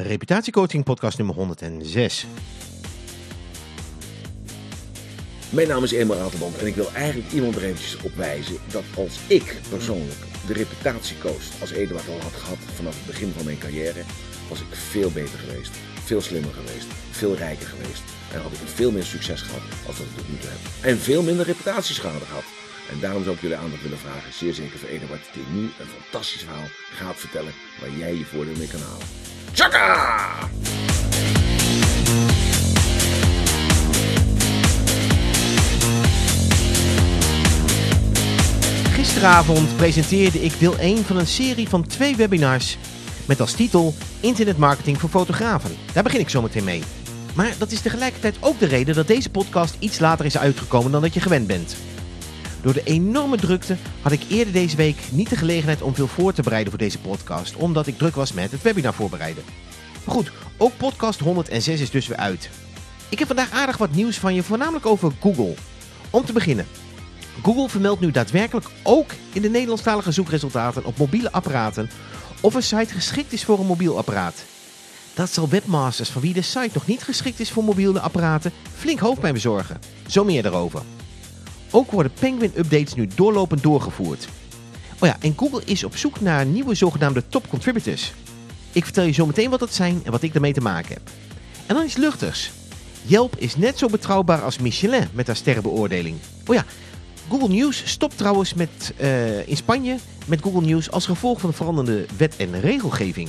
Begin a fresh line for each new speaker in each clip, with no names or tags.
Reputatiecoaching podcast nummer 106.
Mijn naam is Emil Ratelband en ik wil eigenlijk iemand er eventjes op wijzen dat als ik persoonlijk de reputatiecoach als Eduard al had gehad vanaf het begin van mijn carrière, was ik veel beter geweest, veel slimmer geweest, veel rijker geweest. En had ik veel meer succes gehad als dat ik tot nu toe heb. En veel minder reputatieschade gehad. En daarom zou ik jullie aandacht willen vragen, zeer zeker voor Eduard, die nu een fantastisch verhaal gaat vertellen waar jij je voordeel mee kan halen. Tjaka!
Gisteravond presenteerde ik deel 1 van een serie van twee webinars met als titel Internetmarketing voor fotografen. Daar begin ik zo meteen mee. Maar dat is tegelijkertijd ook de reden dat deze podcast iets later is uitgekomen dan dat je gewend bent. Door de enorme drukte had ik eerder deze week niet de gelegenheid om veel voor te bereiden voor deze podcast, omdat ik druk was met het webinar voorbereiden. Maar goed, ook podcast 106 is dus weer uit. Ik heb vandaag aardig wat nieuws van je, voornamelijk over Google. Om te beginnen. Google vermeldt nu daadwerkelijk ook in de Nederlandstalige zoekresultaten op mobiele apparaten of een site geschikt is voor een mobiel apparaat. Dat zal webmasters van wie de site nog niet geschikt is voor mobiele apparaten flink hoofdpijn bezorgen. Zo meer daarover. Ook worden Penguin-updates nu doorlopend doorgevoerd. Oh ja, en Google is op zoek naar nieuwe zogenaamde top contributors. Ik vertel je zo meteen wat dat zijn en wat ik daarmee te maken heb. En dan iets luchtigs. Yelp is net zo betrouwbaar als Michelin met haar sterrenbeoordeling. Oh ja, Google News stopt trouwens met, uh, in Spanje met Google News als gevolg van de veranderende wet en regelgeving.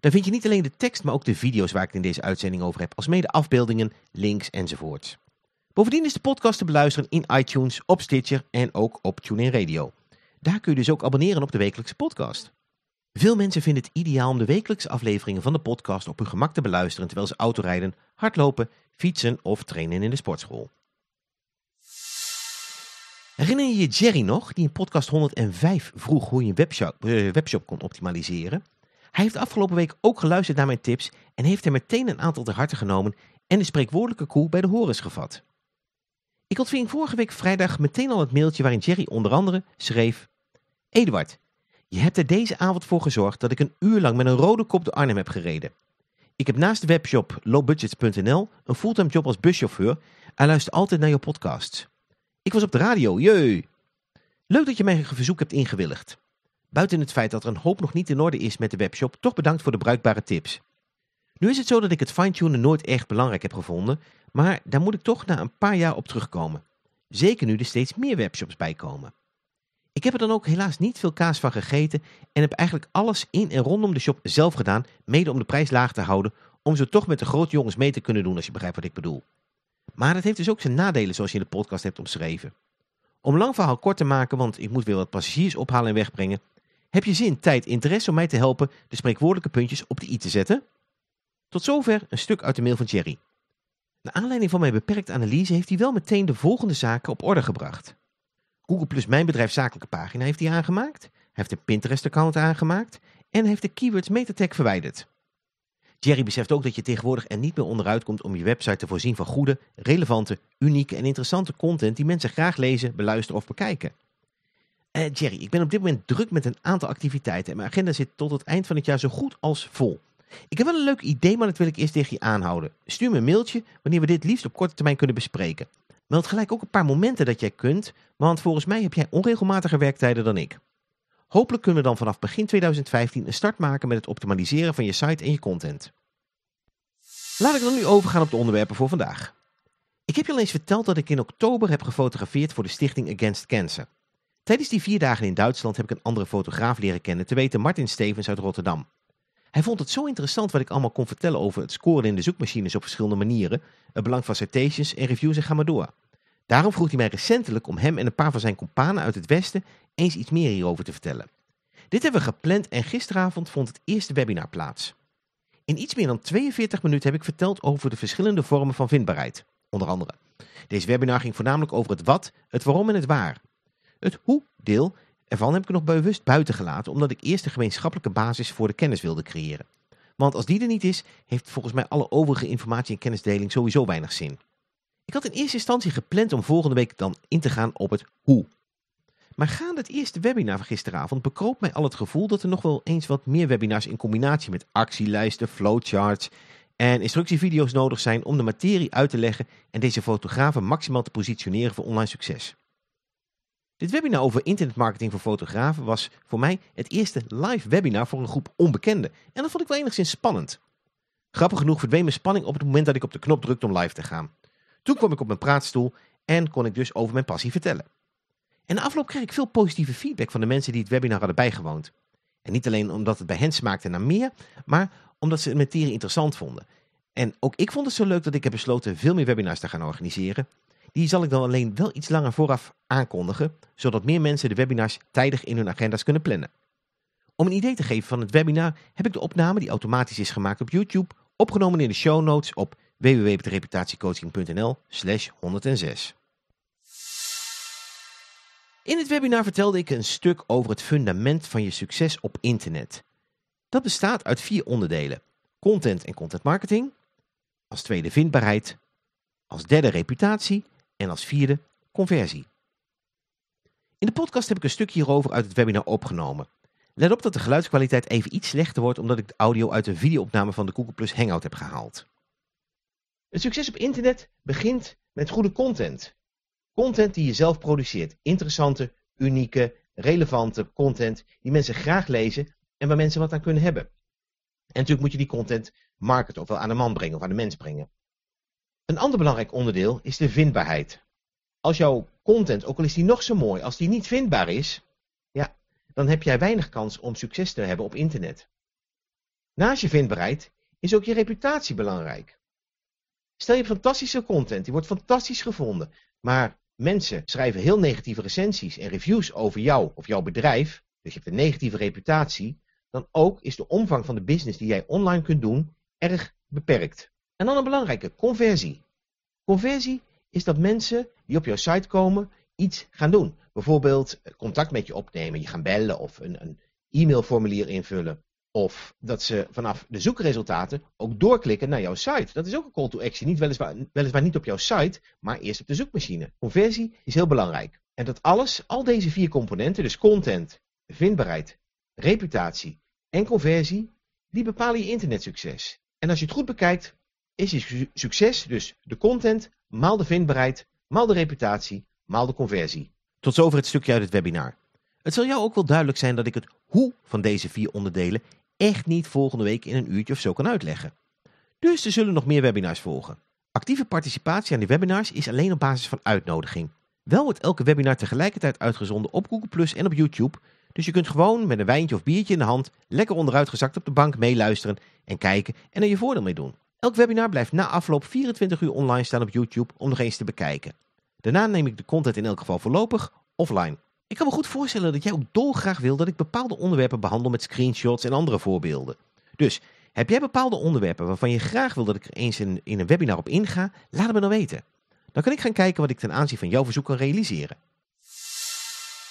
Daar vind je niet alleen de tekst, maar ook de video's waar ik het in deze uitzending over heb, als mede afbeeldingen, links enzovoort. Bovendien is de podcast te beluisteren in iTunes, op Stitcher en ook op TuneIn Radio. Daar kun je dus ook abonneren op de wekelijkse podcast. Veel mensen vinden het ideaal om de wekelijkse afleveringen van de podcast op hun gemak te beluisteren terwijl ze autorijden, hardlopen, fietsen of trainen in de sportschool. Herinner je je Jerry nog, die in podcast 105 vroeg hoe je een webshop, uh, webshop kon optimaliseren? Hij heeft afgelopen week ook geluisterd naar mijn tips en heeft er meteen een aantal ter harte genomen en de spreekwoordelijke koe bij de horens gevat. Ik ontving vorige week vrijdag meteen al het mailtje waarin Jerry onder andere schreef... Eduard, je hebt er deze avond voor gezorgd dat ik een uur lang met een rode kop de Arnhem heb gereden. Ik heb naast de webshop lowbudgets.nl een fulltime job als buschauffeur en luister altijd naar je podcasts. Ik was op de radio, jee! Leuk dat je mijn verzoek hebt ingewilligd. Buiten het feit dat er een hoop nog niet in orde is met de webshop, toch bedankt voor de bruikbare tips. Nu is het zo dat ik het fine-tunen nooit erg belangrijk heb gevonden, maar daar moet ik toch na een paar jaar op terugkomen. Zeker nu er steeds meer webshops bijkomen. Ik heb er dan ook helaas niet veel kaas van gegeten en heb eigenlijk alles in en rondom de shop zelf gedaan, mede om de prijs laag te houden, om zo toch met de grote jongens mee te kunnen doen als je begrijpt wat ik bedoel. Maar het heeft dus ook zijn nadelen zoals je in de podcast hebt omschreven. Om lang verhaal kort te maken, want ik moet weer wat passagiers ophalen en wegbrengen, heb je zin, tijd, interesse om mij te helpen de spreekwoordelijke puntjes op de i te zetten? Tot zover een stuk uit de mail van Jerry. Naar aanleiding van mijn beperkte analyse heeft hij wel meteen de volgende zaken op orde gebracht. Google Plus Mijn Bedrijf Zakelijke pagina heeft hij aangemaakt. Heeft een Pinterest-account aangemaakt. En heeft de keywords MetaTag verwijderd. Jerry beseft ook dat je tegenwoordig er niet meer onderuit komt om je website te voorzien van goede, relevante, unieke en interessante content die mensen graag lezen, beluisteren of bekijken. Uh, Jerry, ik ben op dit moment druk met een aantal activiteiten en mijn agenda zit tot het eind van het jaar zo goed als vol. Ik heb wel een leuk idee, maar dat wil ik eerst tegen je aanhouden. Stuur me een mailtje wanneer we dit liefst op korte termijn kunnen bespreken. Meld gelijk ook een paar momenten dat jij kunt, want volgens mij heb jij onregelmatiger werktijden dan ik. Hopelijk kunnen we dan vanaf begin 2015 een start maken met het optimaliseren van je site en je content. Laat ik dan nu overgaan op de onderwerpen voor vandaag. Ik heb je al eens verteld dat ik in oktober heb gefotografeerd voor de stichting Against Cancer. Tijdens die vier dagen in Duitsland heb ik een andere fotograaf leren kennen, te weten Martin Stevens uit Rotterdam. Hij vond het zo interessant wat ik allemaal kon vertellen over het scoren in de zoekmachines op verschillende manieren, het belang van citations en reviews en ga maar door. Daarom vroeg hij mij recentelijk om hem en een paar van zijn companen uit het Westen eens iets meer hierover te vertellen. Dit hebben we gepland en gisteravond vond het eerste webinar plaats. In iets meer dan 42 minuten heb ik verteld over de verschillende vormen van vindbaarheid, onder andere. Deze webinar ging voornamelijk over het wat, het waarom en het waar. Het hoe-deel ervan heb ik nog bewust buiten gelaten, omdat ik eerst de gemeenschappelijke basis voor de kennis wilde creëren. Want als die er niet is, heeft volgens mij alle overige informatie en kennisdeling sowieso weinig zin. Ik had in eerste instantie gepland om volgende week dan in te gaan op het hoe. Maar gaande het eerste webinar van gisteravond bekroop mij al het gevoel dat er nog wel eens wat meer webinars in combinatie met actielijsten, flowcharts en instructievideo's nodig zijn om de materie uit te leggen en deze fotografen maximaal te positioneren voor online succes. Dit webinar over internetmarketing voor fotografen was voor mij het eerste live webinar voor een groep onbekenden en dat vond ik wel enigszins spannend. Grappig genoeg verdween mijn spanning op het moment dat ik op de knop drukte om live te gaan. Toen kwam ik op mijn praatstoel en kon ik dus over mijn passie vertellen. En na afloop kreeg ik veel positieve feedback van de mensen die het webinar hadden bijgewoond. En niet alleen omdat het bij hen smaakte naar meer, maar omdat ze de materie interessant vonden. En ook ik vond het zo leuk dat ik heb besloten veel meer webinars te gaan organiseren. Die zal ik dan alleen wel iets langer vooraf aankondigen, zodat meer mensen de webinars tijdig in hun agenda's kunnen plannen. Om een idee te geven van het webinar heb ik de opname die automatisch is gemaakt op YouTube opgenomen in de show notes op www.reputatiecoaching.nl slash 106. In het webinar vertelde ik een stuk over het fundament van je succes op internet. Dat bestaat uit vier onderdelen. Content en content marketing, als tweede vindbaarheid, als derde reputatie en als vierde conversie. In de podcast heb ik een stuk hierover uit het webinar opgenomen. Let op dat de geluidskwaliteit even iets slechter wordt omdat ik de audio uit de videoopname van de Google Plus Hangout heb gehaald. Het succes op internet begint met goede content. Content die je zelf produceert. Interessante, unieke, relevante content die mensen graag lezen en waar mensen wat aan kunnen hebben. En natuurlijk moet je die content marketen, ofwel aan de man brengen of aan de mens brengen. Een ander belangrijk onderdeel is de vindbaarheid. Als jouw content, ook al is die nog zo mooi, als die niet vindbaar is, ja, dan heb jij weinig kans om succes te hebben op internet. Naast je vindbaarheid is ook je reputatie belangrijk. Stel je fantastische content, die wordt fantastisch gevonden, maar mensen schrijven heel negatieve recensies en reviews over jou of jouw bedrijf, dus je hebt een negatieve reputatie, dan ook is de omvang van de business die jij online kunt doen erg beperkt. En dan een belangrijke, conversie. Conversie is dat mensen die op jouw site komen iets gaan doen. Bijvoorbeeld contact met je opnemen, je gaan bellen of een, een e-mailformulier invullen. Of dat ze vanaf de zoekresultaten ook doorklikken naar jouw site. Dat is ook een call to action. Niet weliswaar, weliswaar niet op jouw site, maar eerst op de zoekmachine. Conversie is heel belangrijk. En dat alles, al deze vier componenten, dus content, vindbaarheid, reputatie en conversie, die bepalen je internetsucces. En als je het goed bekijkt, is je succes dus de content, maal de vindbaarheid, maal de reputatie, maal de conversie. Tot zover het stukje uit het webinar. Het zal jou ook wel duidelijk zijn dat ik het hoe van deze vier onderdelen echt niet volgende week in een uurtje of zo kan uitleggen. Dus er zullen nog meer webinars volgen. Actieve participatie aan die webinars is alleen op basis van uitnodiging. Wel wordt elke webinar tegelijkertijd uitgezonden op Google Plus en op YouTube, dus je kunt gewoon met een wijntje of biertje in de hand lekker onderuitgezakt op de bank meeluisteren en kijken en er je voordeel mee doen. Elk webinar blijft na afloop 24 uur online staan op YouTube om nog eens te bekijken. Daarna neem ik de content in elk geval voorlopig offline. Ik kan me goed voorstellen dat jij ook dolgraag wil dat ik bepaalde onderwerpen behandel met screenshots en andere voorbeelden. Dus heb jij bepaalde onderwerpen waarvan je graag wil dat ik er eens in, een webinar op inga? Laat het me dan weten. Dan kan ik gaan kijken wat ik ten aanzien van jouw verzoek kan realiseren.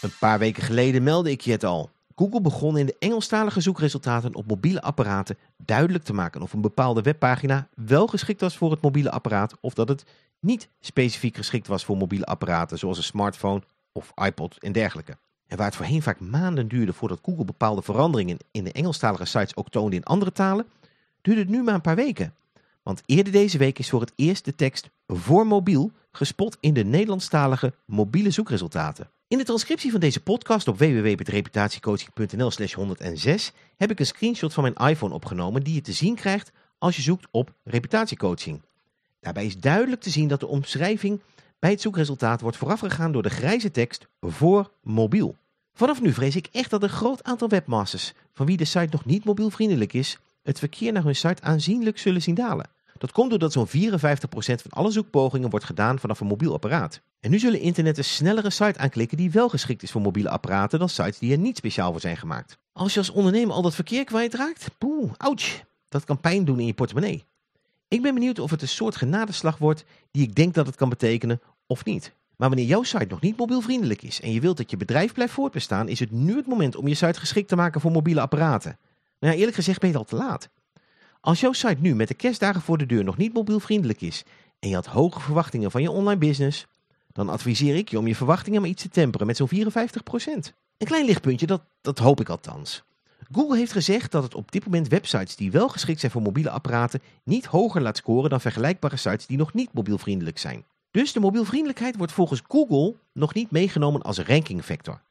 Een paar weken geleden meldde ik je het al. Google begon in de Engelstalige zoekresultaten op mobiele apparaten duidelijk te maken of een bepaalde webpagina wel geschikt was voor het mobiele apparaat of dat het niet specifiek geschikt was voor mobiele apparaten zoals een smartphone of iPod en dergelijke. En waar het voorheen vaak maanden duurde voordat Google bepaalde veranderingen in de Engelstalige sites ook toonde in andere talen, duurde het nu maar een paar weken. Want eerder deze week is voor het eerst de tekst voor mobiel gespot in de Nederlandstalige mobiele zoekresultaten. In de transcriptie van deze podcast op www.reputatiecoaching.nl slash 106 heb ik een screenshot van mijn iPhone opgenomen die je te zien krijgt als je zoekt op reputatiecoaching. Daarbij is duidelijk te zien dat de omschrijving bij het zoekresultaat wordt voorafgegaan door de grijze tekst voor mobiel. Vanaf nu vrees ik echt dat een groot aantal webmasters, van wie de site nog niet mobielvriendelijk is, het verkeer naar hun site aanzienlijk zullen zien dalen. Dat komt doordat zo'n 54% van alle zoekpogingen wordt gedaan vanaf een mobiel apparaat. En nu zullen internetters sneller een site aanklikken die wel geschikt is voor mobiele apparaten dan sites die er niet speciaal voor zijn gemaakt. Als je als ondernemer al dat verkeer kwijtraakt, poeh, ouch, dat kan pijn doen in je portemonnee. Ik ben benieuwd of het een soort genadeslag wordt die ik denk dat het kan betekenen of niet. Maar wanneer jouw site nog niet mobielvriendelijk is en je wilt dat je bedrijf blijft voortbestaan, is het nu het moment om je site geschikt te maken voor mobiele apparaten. Nou ja, eerlijk gezegd ben je al te laat. Als jouw site nu met de kerstdagen voor de deur nog niet mobielvriendelijk is en je had hoge verwachtingen van je online business, dan adviseer ik je om je verwachtingen maar iets te temperen met zo'n 54%. Een klein lichtpuntje, dat, dat hoop ik althans. Google heeft gezegd dat het op dit moment websites die wel geschikt zijn voor mobiele apparaten niet hoger laat scoren dan vergelijkbare sites die nog niet mobielvriendelijk zijn. Dus de mobielvriendelijkheid wordt volgens Google nog niet meegenomen als rankingfactor.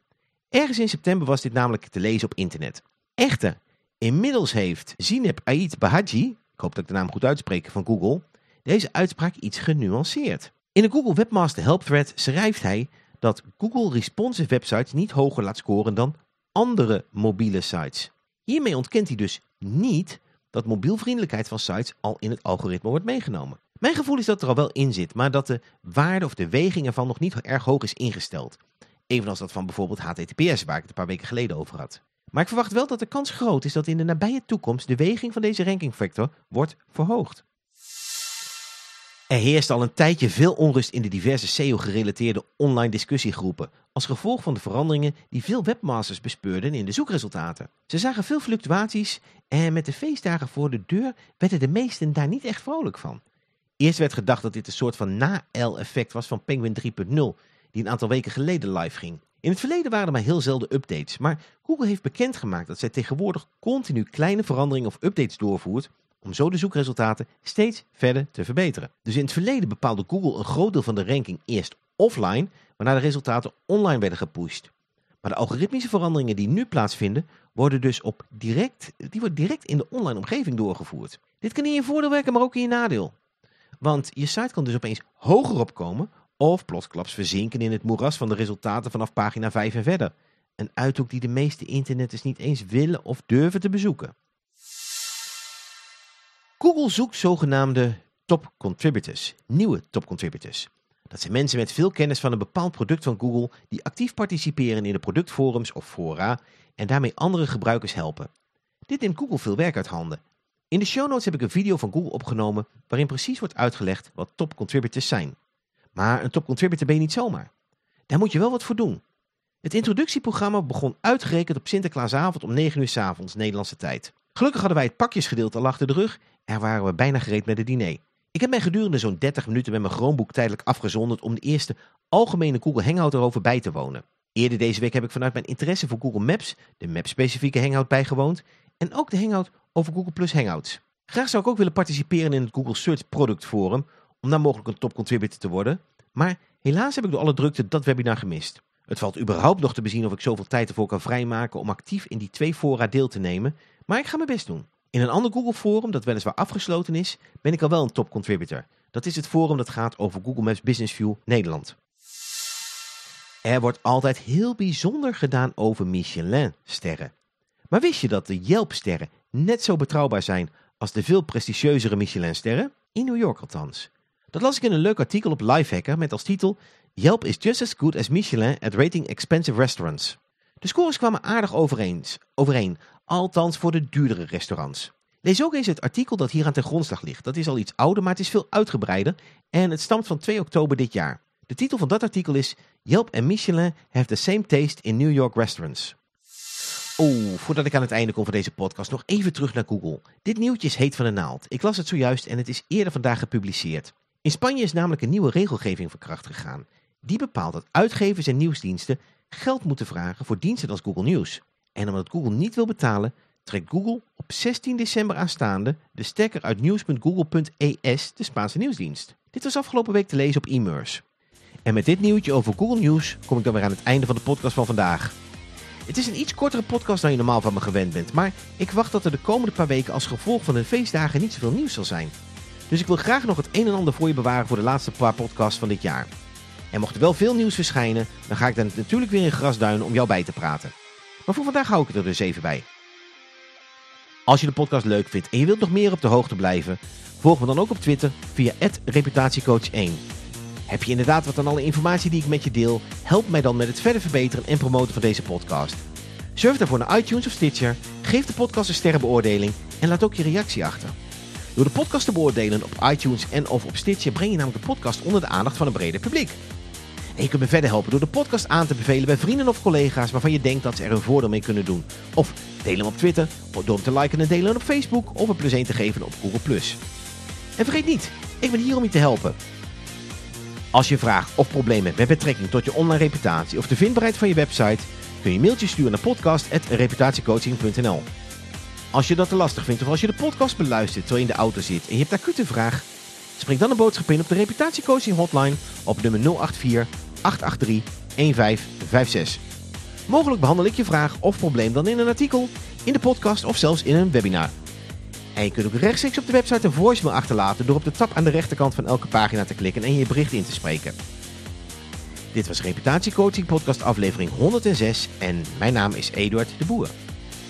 Ergens in september was dit namelijk te lezen op internet. Echter, inmiddels heeft Zineb Ait Bahaji, ik hoop dat ik de naam goed uitspreek van Google, deze uitspraak iets genuanceerd. In de Google Webmaster Help Thread schrijft hij dat Google responsive websites niet hoger laat scoren dan andere mobiele sites. Hiermee ontkent hij dus niet dat mobielvriendelijkheid van sites al in het algoritme wordt meegenomen. Mijn gevoel is dat er al wel in zit, maar dat de waarde of de weging ervan nog niet erg hoog is ingesteld. Evenals dat van bijvoorbeeld HTTPS, waar ik het een paar weken geleden over had. Maar ik verwacht wel dat de kans groot is dat in de nabije toekomst de weging van deze rankingfactor wordt verhoogd. Er heerst al een tijdje veel onrust in de diverse SEO-gerelateerde online discussiegroepen, als gevolg van de veranderingen die veel webmasters bespeurden in de zoekresultaten. Ze zagen veel fluctuaties en met de feestdagen voor de deur werden de meesten daar niet echt vrolijk van. Eerst werd gedacht dat dit een soort van na-L-effect was van Penguin 3.0, die een aantal weken geleden live ging. In het verleden waren er maar heel zelden updates, maar Google heeft bekendgemaakt dat zij tegenwoordig continu kleine veranderingen of updates doorvoert om zo de zoekresultaten steeds verder te verbeteren. Dus in het verleden bepaalde Google een groot deel van de ranking eerst offline, waarna de resultaten online werden gepusht. Maar de algoritmische veranderingen die nu plaatsvinden, worden dus op direct, die worden direct in de online omgeving doorgevoerd. Dit kan in je voordeel werken, maar ook in je nadeel. Want je site kan dus opeens hoger opkomen of plotsklaps verzinken in het moeras van de resultaten vanaf pagina 5 en verder. Een uithoek die de meeste internetters niet eens willen of durven te bezoeken. Google zoekt zogenaamde top contributors, nieuwe top contributors. Dat zijn mensen met veel kennis van een bepaald product van Google die actief participeren in de productforums of fora en daarmee andere gebruikers helpen. Dit neemt Google veel werk uit handen. In de show notes heb ik een video van Google opgenomen waarin precies wordt uitgelegd wat top contributors zijn. Maar een top contributor ben je niet zomaar. Daar moet je wel wat voor doen. Het introductieprogramma begon uitgerekend op Sinterklaasavond om 9 uur s avonds Nederlandse tijd. Gelukkig hadden wij het pakjesgedeelte al achter de rug en waren we bijna gereed met het diner. Ik heb mij gedurende zo'n 30 minuten met mijn Chromebook tijdelijk afgezonderd om de eerste algemene Google Hangout erover bij te wonen. Eerder deze week heb ik vanuit mijn interesse voor Google Maps de Map-specifieke Hangout bijgewoond en ook de Hangout over Google Plus Hangouts. Graag zou ik ook willen participeren in het Google Search Product Forum om daar mogelijk een top contributor te worden, maar helaas heb ik door alle drukte dat webinar gemist. Het valt überhaupt nog te bezien of ik zoveel tijd ervoor kan vrijmaken om actief in die twee fora deel te nemen, maar ik ga mijn best doen. In een ander Google forum, dat weliswaar afgesloten is, ben ik al wel een top contributor. Dat is het forum dat gaat over Google Maps Business View Nederland. Er wordt altijd heel bijzonder gedaan over Michelin-sterren. Maar wist je dat de Yelp-sterren net zo betrouwbaar zijn als de veel prestigieuzere Michelin-sterren? In New York althans. Dat las ik in een leuk artikel op Lifehacker met als titel Yelp is just as good as Michelin at rating expensive restaurants. De scores kwamen aardig overeens, overeen, althans voor de duurdere restaurants. Lees ook eens het artikel dat hier aan ten grondslag ligt. Dat is al iets ouder, maar het is veel uitgebreider en het stamt van 2 oktober dit jaar. De titel van dat artikel is Yelp en Michelin have the same taste in New York restaurants. Oeh, voordat ik aan het einde kom van deze podcast, nog even terug naar Google. Dit nieuwtje is heet van de naald. Ik las het zojuist en het is eerder vandaag gepubliceerd. In Spanje is namelijk een nieuwe regelgeving van kracht gegaan. Die bepaalt dat uitgevers en nieuwsdiensten geld moeten vragen voor diensten als Google News. En omdat Google niet wil betalen, trekt Google op 16 december aanstaande de stekker uit news.google.es, de Spaanse nieuwsdienst. Dit was afgelopen week te lezen op e-mers. En met dit nieuwtje over Google News kom ik dan weer aan het einde van de podcast van vandaag. Het is een iets kortere podcast dan je normaal van me gewend bent, maar ik wacht dat er de komende paar weken als gevolg van de feestdagen niet zoveel nieuws zal zijn. Dus ik wil graag nog het een en ander voor je bewaren voor de laatste paar podcasts van dit jaar. En mocht er wel veel nieuws verschijnen, dan ga ik dan natuurlijk weer in grasduinen om jou bij te praten. Maar voor vandaag hou ik het er dus even bij. Als je de podcast leuk vindt en je wilt nog meer op de hoogte blijven, volg me dan ook op Twitter via reputatiecoach1. Heb je inderdaad wat aan alle informatie die ik met je deel? Help mij dan met het verder verbeteren en promoten van deze podcast. Surf daarvoor naar iTunes of Stitcher, geef de podcast een sterrenbeoordeling en laat ook je reactie achter. Door de podcast te beoordelen op iTunes en of op Stitcher breng je namelijk de podcast onder de aandacht van een breder publiek. En je kunt me verder helpen door de podcast aan te bevelen bij vrienden of collega's waarvan je denkt dat ze er een voordeel mee kunnen doen. Of deel hem op Twitter, door hem te liken en delen op Facebook of een plus 1 te geven op Google+. En vergeet niet, ik ben hier om je te helpen. Als je vraagt of problemen hebt met betrekking tot je online reputatie of de vindbaarheid van je website, kun je een mailtje sturen naar podcast.reputatiecoaching.nl. Als je dat te lastig vindt of als je de podcast beluistert terwijl je in de auto zit en je hebt acute vraag, spreek dan een boodschap in op de reputatiecoaching hotline op nummer 084 883 1556. Mogelijk behandel ik je vraag of probleem dan in een artikel, in de podcast of zelfs in een webinar. En je kunt ook rechtstreeks op de website een voicemail achterlaten door op de tab aan de rechterkant van elke pagina te klikken en je bericht in te spreken. Dit was Reputatiecoaching podcast aflevering 106 en mijn naam is Eduard de Boer.